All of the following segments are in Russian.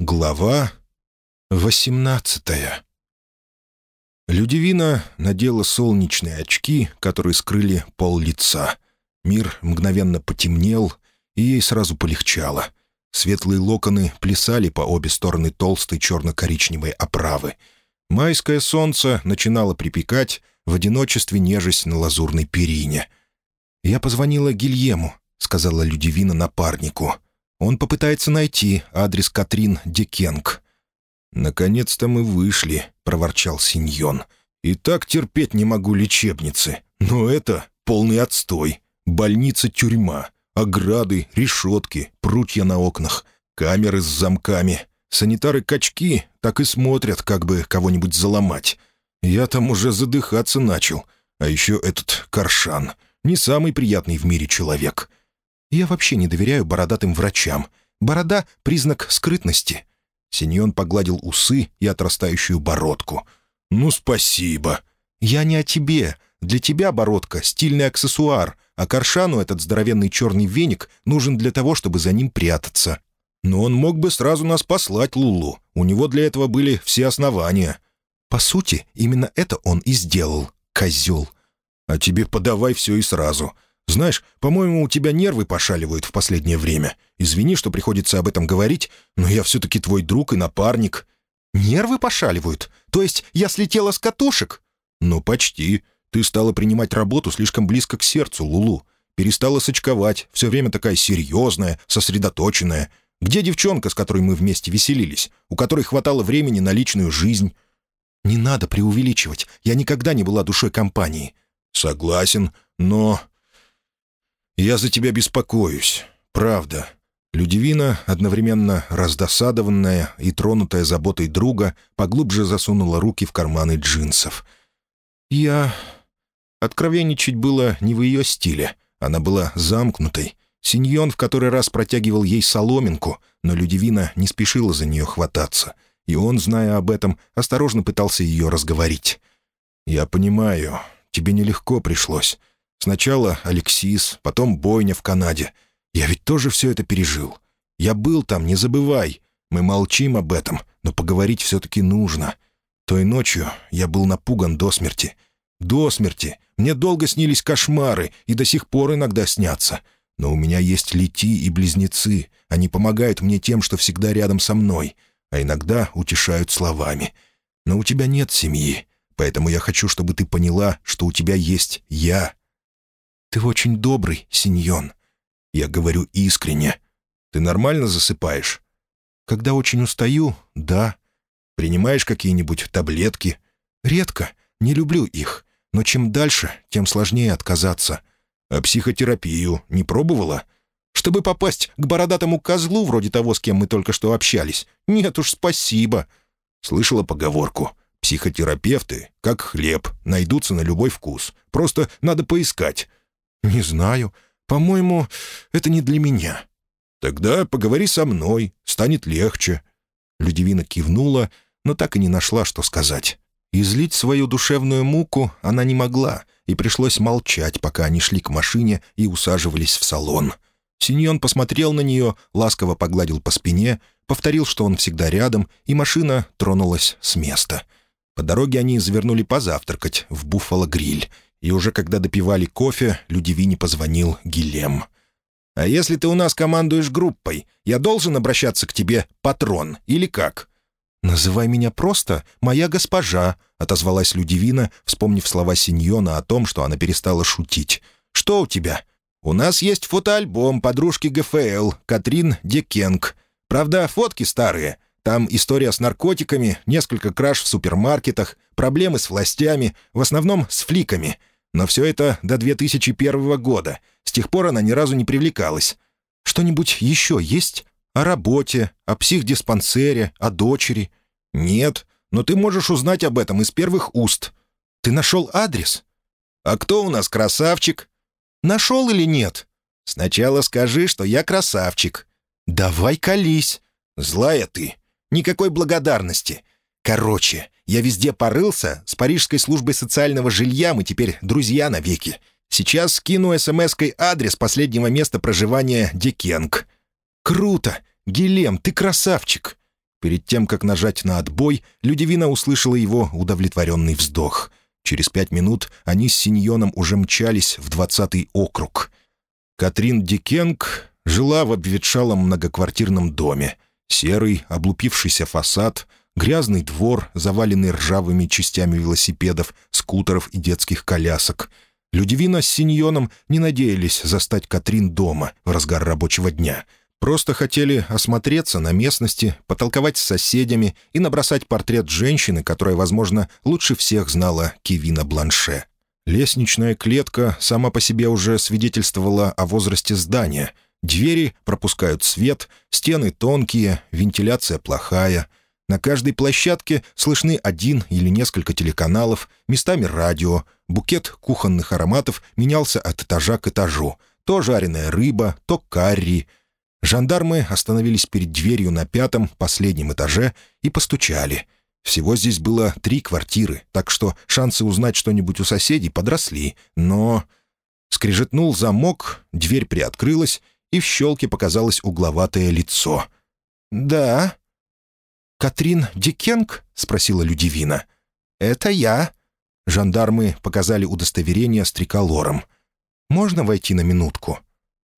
Глава восемнадцатая Людивина надела солнечные очки, которые скрыли пол лица. Мир мгновенно потемнел, и ей сразу полегчало. Светлые локоны плясали по обе стороны толстой черно-коричневой оправы. Майское солнце начинало припекать, в одиночестве нежесть на лазурной перине. «Я позвонила Гильему», — сказала Людивина напарнику. Он попытается найти адрес Катрин Декенг». «Наконец-то мы вышли», — проворчал Синьон. «И так терпеть не могу лечебницы. Но это полный отстой. Больница-тюрьма, ограды, решетки, прутья на окнах, камеры с замками. Санитары-качки так и смотрят, как бы кого-нибудь заломать. Я там уже задыхаться начал. А еще этот Каршан. Не самый приятный в мире человек. Я вообще не доверяю бородатым врачам. Борода — признак скрытности». Синьон погладил усы и отрастающую бородку. «Ну, спасибо». «Я не о тебе. Для тебя бородка — стильный аксессуар, а Каршану этот здоровенный черный веник нужен для того, чтобы за ним прятаться. Но он мог бы сразу нас послать, Лулу. У него для этого были все основания». «По сути, именно это он и сделал, козел». «А тебе подавай все и сразу. Знаешь, по-моему, у тебя нервы пошаливают в последнее время. Извини, что приходится об этом говорить, но я все-таки твой друг и напарник». «Нервы пошаливают? То есть я слетела с катушек?» «Ну, почти. Ты стала принимать работу слишком близко к сердцу, Лулу. Перестала сочковать, все время такая серьезная, сосредоточенная. Где девчонка, с которой мы вместе веселились, у которой хватало времени на личную жизнь?» «Не надо преувеличивать. Я никогда не была душой компании». «Согласен, но «Я за тебя беспокоюсь. Правда». Людивина, одновременно раздосадованная и тронутая заботой друга, поглубже засунула руки в карманы джинсов. «Я...» Откровенничать было не в ее стиле. Она была замкнутой. Синьон в который раз протягивал ей соломинку, но Людивина не спешила за нее хвататься. И он, зная об этом, осторожно пытался ее разговорить. «Я понимаю, тебе нелегко пришлось. Сначала Алексис, потом бойня в Канаде. Я ведь тоже все это пережил. Я был там, не забывай. Мы молчим об этом, но поговорить все-таки нужно. Той ночью я был напуган до смерти. До смерти. Мне долго снились кошмары, и до сих пор иногда снятся. Но у меня есть лети и близнецы. Они помогают мне тем, что всегда рядом со мной, а иногда утешают словами. Но у тебя нет семьи, поэтому я хочу, чтобы ты поняла, что у тебя есть я, «Ты очень добрый, Синьон». «Я говорю искренне. Ты нормально засыпаешь?» «Когда очень устаю, да». «Принимаешь какие-нибудь таблетки?» «Редко. Не люблю их. Но чем дальше, тем сложнее отказаться». «А психотерапию не пробовала?» «Чтобы попасть к бородатому козлу, вроде того, с кем мы только что общались? Нет уж, спасибо». Слышала поговорку. «Психотерапевты, как хлеб, найдутся на любой вкус. Просто надо поискать. «Не знаю. По-моему, это не для меня». «Тогда поговори со мной, станет легче». Людивина кивнула, но так и не нашла, что сказать. Излить свою душевную муку она не могла, и пришлось молчать, пока они шли к машине и усаживались в салон. Синьон посмотрел на нее, ласково погладил по спине, повторил, что он всегда рядом, и машина тронулась с места. По дороге они завернули позавтракать в «Буффало-гриль», и уже когда допивали кофе, Людивине позвонил Гилем. «А если ты у нас командуешь группой, я должен обращаться к тебе, патрон, или как?» «Называй меня просто «моя госпожа», — отозвалась Людивина, вспомнив слова Синьона о том, что она перестала шутить. «Что у тебя?» «У нас есть фотоальбом подружки ГФЛ, Катрин Декенг. Правда, фотки старые. Там история с наркотиками, несколько краж в супермаркетах, проблемы с властями, в основном с фликами. Но все это до 2001 года. С тех пор она ни разу не привлекалась. Что-нибудь еще есть? О работе, о психдиспансере, о дочери? Нет, но ты можешь узнать об этом из первых уст. Ты нашел адрес? А кто у нас красавчик? Нашел или нет? Сначала скажи, что я красавчик. Давай колись. Злая ты. Никакой благодарности. Короче, я везде порылся, с парижской службой социального жилья мы теперь друзья навеки. Сейчас скину смс-кой адрес последнего места проживания Декенг. Круто! Гелем, ты красавчик! Перед тем, как нажать на отбой, Людивина услышала его удовлетворенный вздох. Через пять минут они с Синьоном уже мчались в двадцатый округ. Катрин Дикенг жила в обветшалом многоквартирном доме. Серый, облупившийся фасад, грязный двор, заваленный ржавыми частями велосипедов, скутеров и детских колясок. Людивина с Синьоном не надеялись застать Катрин дома в разгар рабочего дня — Просто хотели осмотреться на местности, потолковать с соседями и набросать портрет женщины, которая, возможно, лучше всех знала Кевина Бланше. Лестничная клетка сама по себе уже свидетельствовала о возрасте здания. Двери пропускают свет, стены тонкие, вентиляция плохая. На каждой площадке слышны один или несколько телеканалов, местами радио. Букет кухонных ароматов менялся от этажа к этажу. То жареная рыба, то карри — Жандармы остановились перед дверью на пятом, последнем этаже и постучали. Всего здесь было три квартиры, так что шансы узнать что-нибудь у соседей подросли, но... Скрежетнул замок, дверь приоткрылась, и в щелке показалось угловатое лицо. «Да». «Катрин Дикенг?» — спросила Людивина. «Это я». Жандармы показали удостоверение с триколором. «Можно войти на минутку?»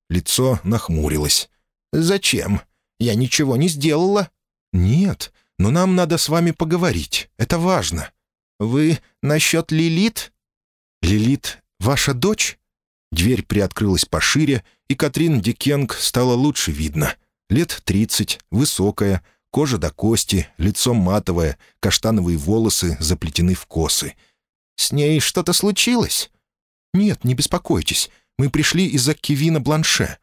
Лицо нахмурилось. «Зачем? Я ничего не сделала». «Нет, но нам надо с вами поговорить. Это важно». «Вы насчет Лилит?» «Лилит — ваша дочь?» Дверь приоткрылась пошире, и Катрин Дикенг стало лучше видно. Лет тридцать, высокая, кожа до кости, лицо матовое, каштановые волосы заплетены в косы. «С ней что-то случилось?» «Нет, не беспокойтесь. Мы пришли из-за Кевина Бланше.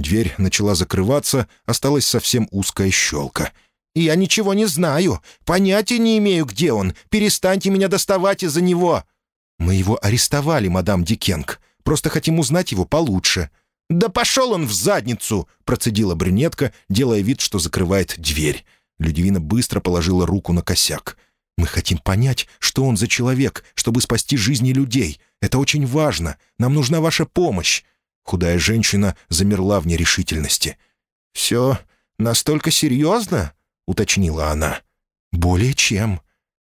Дверь начала закрываться, осталась совсем узкая щелка. «Я ничего не знаю. Понятия не имею, где он. Перестаньте меня доставать из-за него». «Мы его арестовали, мадам Дикенг. Просто хотим узнать его получше». «Да пошел он в задницу!» — процедила брюнетка, делая вид, что закрывает дверь. Людивина быстро положила руку на косяк. «Мы хотим понять, что он за человек, чтобы спасти жизни людей. Это очень важно. Нам нужна ваша помощь. Худая женщина замерла в нерешительности. «Все настолько серьезно?» — уточнила она. «Более чем».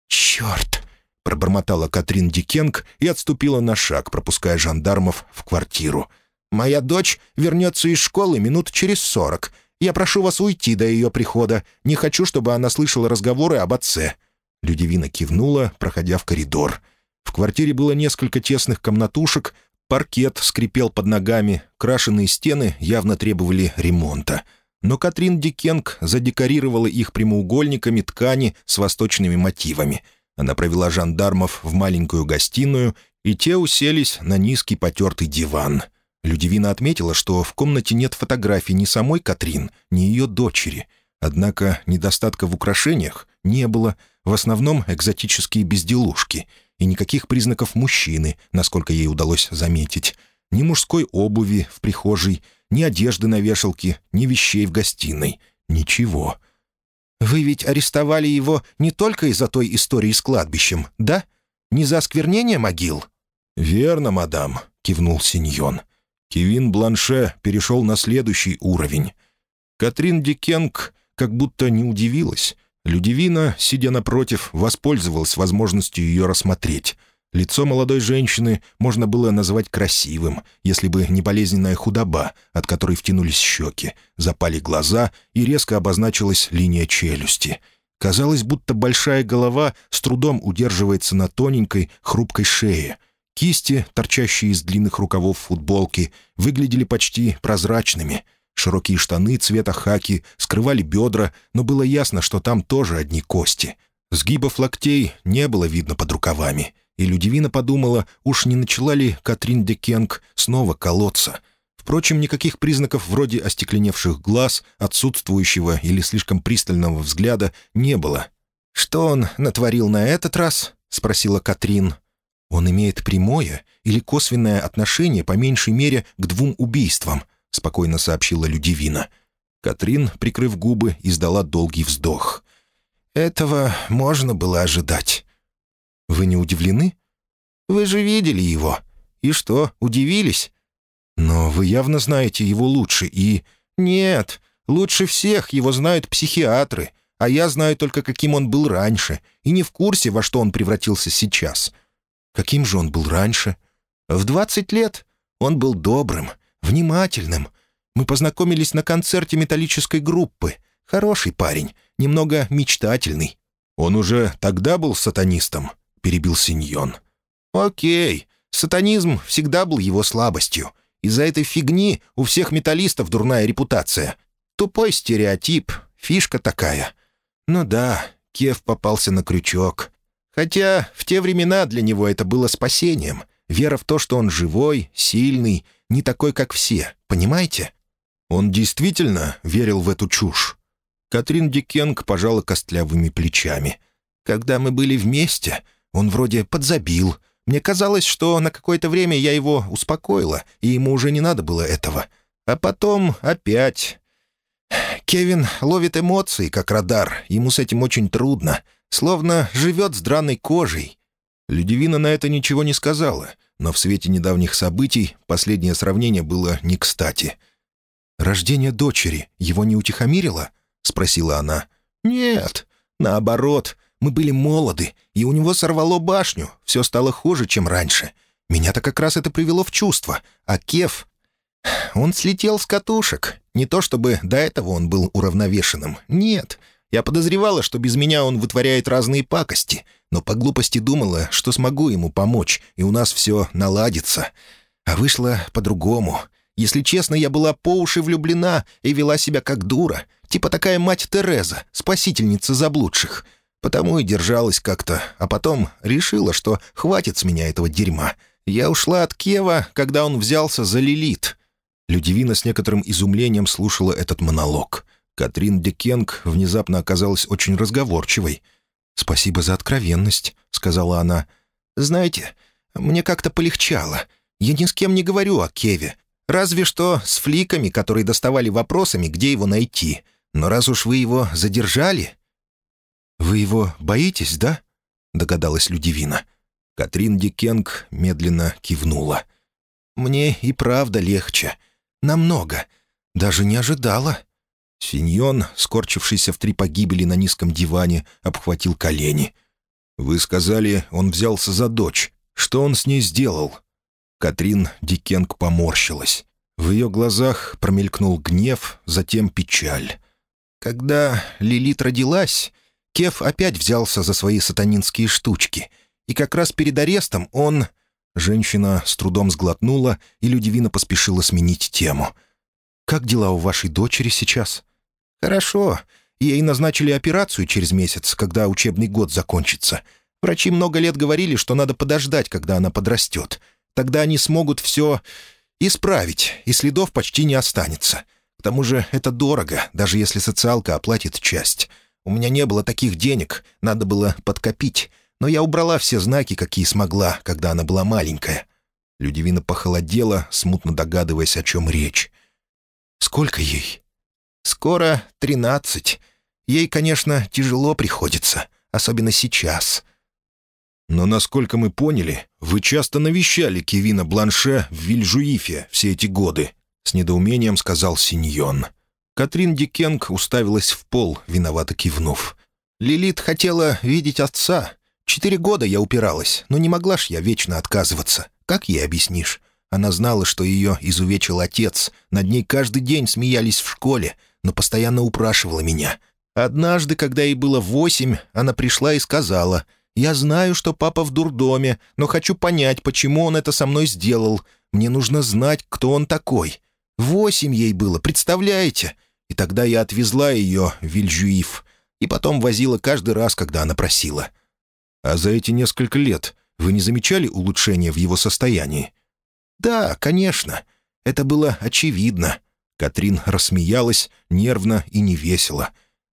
«Черт!» — пробормотала Катрин Дикенг и отступила на шаг, пропуская жандармов в квартиру. «Моя дочь вернется из школы минут через сорок. Я прошу вас уйти до ее прихода. Не хочу, чтобы она слышала разговоры об отце». Людивина кивнула, проходя в коридор. В квартире было несколько тесных комнатушек, Паркет скрипел под ногами, крашеные стены явно требовали ремонта. Но Катрин Дикенг задекорировала их прямоугольниками ткани с восточными мотивами. Она провела жандармов в маленькую гостиную, и те уселись на низкий потертый диван. Людивина отметила, что в комнате нет фотографий ни самой Катрин, ни ее дочери. Однако недостатка в украшениях не было, в основном экзотические безделушки — и никаких признаков мужчины, насколько ей удалось заметить. Ни мужской обуви в прихожей, ни одежды на вешалке, ни вещей в гостиной. Ничего. «Вы ведь арестовали его не только из-за той истории с кладбищем, да? Не за осквернение могил?» «Верно, мадам», — кивнул Синьон. Кевин Бланше перешел на следующий уровень. Катрин Дикенг как будто не удивилась. Людивина, сидя напротив, воспользовалась возможностью ее рассмотреть. Лицо молодой женщины можно было назвать красивым, если бы не болезненная худоба, от которой втянулись щеки, запали глаза и резко обозначилась линия челюсти. Казалось, будто большая голова с трудом удерживается на тоненькой, хрупкой шее. Кисти, торчащие из длинных рукавов футболки, выглядели почти прозрачными — Широкие штаны цвета хаки скрывали бедра, но было ясно, что там тоже одни кости. Сгибов локтей не было видно под рукавами, и Людивина подумала, уж не начала ли Катрин де Кенг снова колоться. Впрочем, никаких признаков вроде остекленевших глаз, отсутствующего или слишком пристального взгляда не было. «Что он натворил на этот раз?» — спросила Катрин. «Он имеет прямое или косвенное отношение, по меньшей мере, к двум убийствам», — спокойно сообщила Людивина. Катрин, прикрыв губы, издала долгий вздох. «Этого можно было ожидать». «Вы не удивлены?» «Вы же видели его. И что, удивились?» «Но вы явно знаете его лучше и...» «Нет, лучше всех его знают психиатры. а я знаю только, каким он был раньше, и не в курсе, во что он превратился сейчас. Каким же он был раньше? В двадцать лет он был добрым, внимательным. Мы познакомились на концерте металлической группы. Хороший парень, немного мечтательный. «Он уже тогда был сатанистом?» — перебил Синьон. «Окей, сатанизм всегда был его слабостью. Из-за этой фигни у всех металлистов дурная репутация. Тупой стереотип, фишка такая. Ну да, Кев попался на крючок. Хотя в те времена для него это было спасением. Вера в то, что он живой, сильный, не такой, как все. Понимаете? Он действительно верил в эту чушь. Катрин Дикенг пожала костлявыми плечами. «Когда мы были вместе, он вроде подзабил. Мне казалось, что на какое-то время я его успокоила, и ему уже не надо было этого. А потом опять. Кевин ловит эмоции, как радар. Ему с этим очень трудно. Словно живет с драной кожей». Людивина на это ничего не сказала, но в свете недавних событий последнее сравнение было не кстати. «Рождение дочери его не утихомирило?» — спросила она. «Нет, наоборот. Мы были молоды, и у него сорвало башню. Все стало хуже, чем раньше. Меня-то как раз это привело в чувство. А Кев... Он слетел с катушек. Не то чтобы до этого он был уравновешенным. Нет. Я подозревала, что без меня он вытворяет разные пакости, но по глупости думала, что смогу ему помочь, и у нас все наладится. А вышло по-другому. Если честно, я была по уши влюблена и вела себя как дура — Типа такая мать Тереза, спасительница заблудших. Потому и держалась как-то, а потом решила, что хватит с меня этого дерьма. Я ушла от Кева, когда он взялся за Лилит. Людивина с некоторым изумлением слушала этот монолог. Катрин Декенг внезапно оказалась очень разговорчивой. «Спасибо за откровенность», — сказала она. «Знаете, мне как-то полегчало. Я ни с кем не говорю о Кеве. Разве что с фликами, которые доставали вопросами, где его найти. Но раз уж вы его задержали...» «Вы его боитесь, да?» — догадалась Людивина. Катрин Дикенг медленно кивнула. «Мне и правда легче. Намного. Даже не ожидала». Синьон, скорчившийся в три погибели на низком диване, обхватил колени. «Вы сказали, он взялся за дочь. Что он с ней сделал?» Катрин Дикенг поморщилась. В ее глазах промелькнул гнев, затем печаль. Когда Лилит родилась, Кев опять взялся за свои сатанинские штучки. И как раз перед арестом он... Женщина с трудом сглотнула, и Людивина поспешила сменить тему. «Как дела у вашей дочери сейчас?» «Хорошо. Ей назначили операцию через месяц, когда учебный год закончится. Врачи много лет говорили, что надо подождать, когда она подрастет. Тогда они смогут все исправить, и следов почти не останется. К тому же это дорого, даже если социалка оплатит часть. У меня не было таких денег, надо было подкопить. Но я убрала все знаки, какие смогла, когда она была маленькая». Людивина похолодела, смутно догадываясь, о чем речь. «Сколько ей?» «Скоро тринадцать. Ей, конечно, тяжело приходится, особенно сейчас». «Но, насколько мы поняли, вы часто навещали Кевина Бланше в Вильжуифе все эти годы», — с недоумением сказал Синьон. Катрин Дикенг уставилась в пол, виновато кивнув. «Лилит хотела видеть отца. Четыре года я упиралась, но не могла ж я вечно отказываться. Как ей объяснишь? Она знала, что ее изувечил отец. Над ней каждый день смеялись в школе, но постоянно упрашивала меня. Однажды, когда ей было восемь, она пришла и сказала, «Я знаю, что папа в дурдоме, но хочу понять, почему он это со мной сделал. Мне нужно знать, кто он такой. Восемь ей было, представляете? И тогда я отвезла ее в Вильжуиф, и потом возила каждый раз, когда она просила. А за эти несколько лет вы не замечали улучшения в его состоянии? Да, конечно. Это было очевидно. Катрин рассмеялась, нервно и невесело.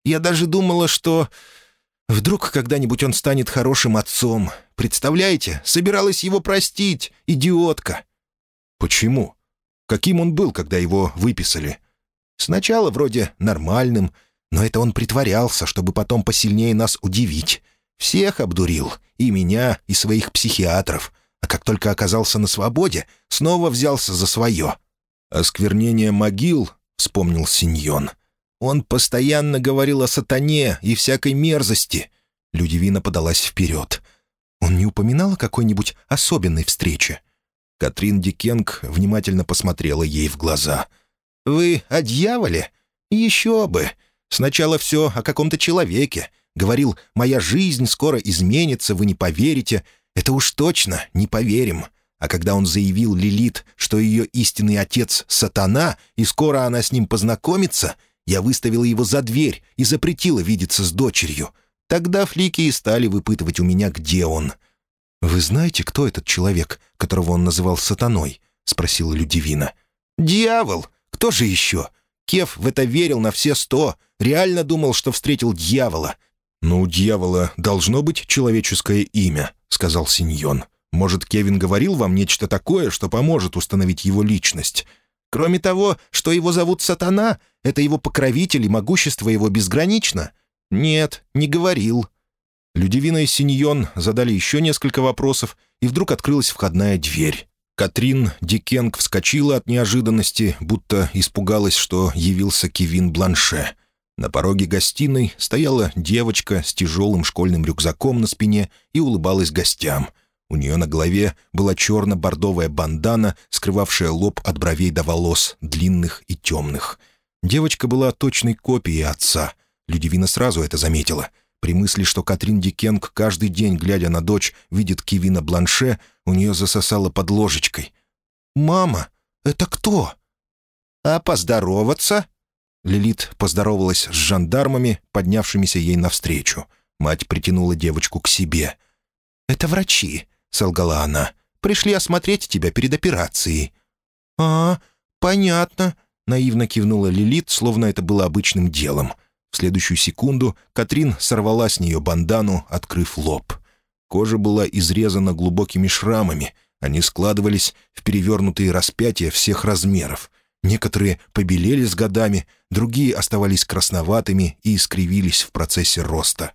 Я даже думала, что... Вдруг когда-нибудь он станет хорошим отцом. Представляете, собиралась его простить, идиотка. Почему? Каким он был, когда его выписали? Сначала вроде нормальным, но это он притворялся, чтобы потом посильнее нас удивить. Всех обдурил, и меня, и своих психиатров. А как только оказался на свободе, снова взялся за свое. «Осквернение могил», — вспомнил Синьон. Он постоянно говорил о сатане и всякой мерзости». Людивина подалась вперед. «Он не упоминал о какой-нибудь особенной встрече?» Катрин Дикенг внимательно посмотрела ей в глаза. «Вы о дьяволе? Еще бы! Сначала все о каком-то человеке. Говорил, моя жизнь скоро изменится, вы не поверите. Это уж точно не поверим. А когда он заявил Лилит, что ее истинный отец — сатана, и скоро она с ним познакомится, я выставила его за дверь и запретила видеться с дочерью. Тогда флики и стали выпытывать у меня, где он. «Вы знаете, кто этот человек, которого он называл сатаной?» — спросила Людивина. «Дьявол! Кто же еще? Кев в это верил на все сто. Реально думал, что встретил дьявола». «Но у дьявола должно быть человеческое имя», — сказал Синьон. «Может, Кевин говорил вам нечто такое, что поможет установить его личность?» Кроме того, что его зовут Сатана, это его покровитель и могущество его безгранично? Нет, не говорил. Людивина и Синьон задали еще несколько вопросов, и вдруг открылась входная дверь. Катрин Дикенг вскочила от неожиданности, будто испугалась, что явился Кевин Бланше. На пороге гостиной стояла девочка с тяжелым школьным рюкзаком на спине и улыбалась гостям. У нее на голове была черно-бордовая бандана, скрывавшая лоб от бровей до волос, длинных и темных. Девочка была точной копией отца. Людивина сразу это заметила — при мысли, что Катрин Дикенг каждый день, глядя на дочь, видит Кевина Бланше, у нее засосало под ложечкой. «Мама, это кто?» «А поздороваться?» Лилит поздоровалась с жандармами, поднявшимися ей навстречу. Мать притянула девочку к себе. «Это врачи», — солгала она. «Пришли осмотреть тебя перед операцией». «А, понятно», — наивно кивнула Лилит, словно это было обычным делом. В следующую секунду Катрин сорвала с нее бандану, открыв лоб. Кожа была изрезана глубокими шрамами. Они складывались в перевернутые распятия всех размеров. Некоторые побелели с годами, другие оставались красноватыми и искривились в процессе роста.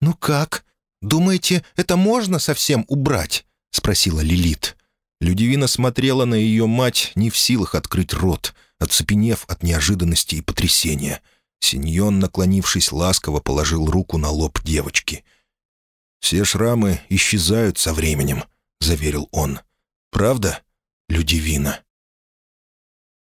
«Ну как? Думаете, это можно совсем убрать?» — спросила Лилит. Людивина смотрела на ее мать, не в силах открыть рот, оцепенев от неожиданности и потрясения — Синьон, наклонившись, ласково положил руку на лоб девочки. «Все шрамы исчезают со временем», — заверил он. «Правда, Людивина?»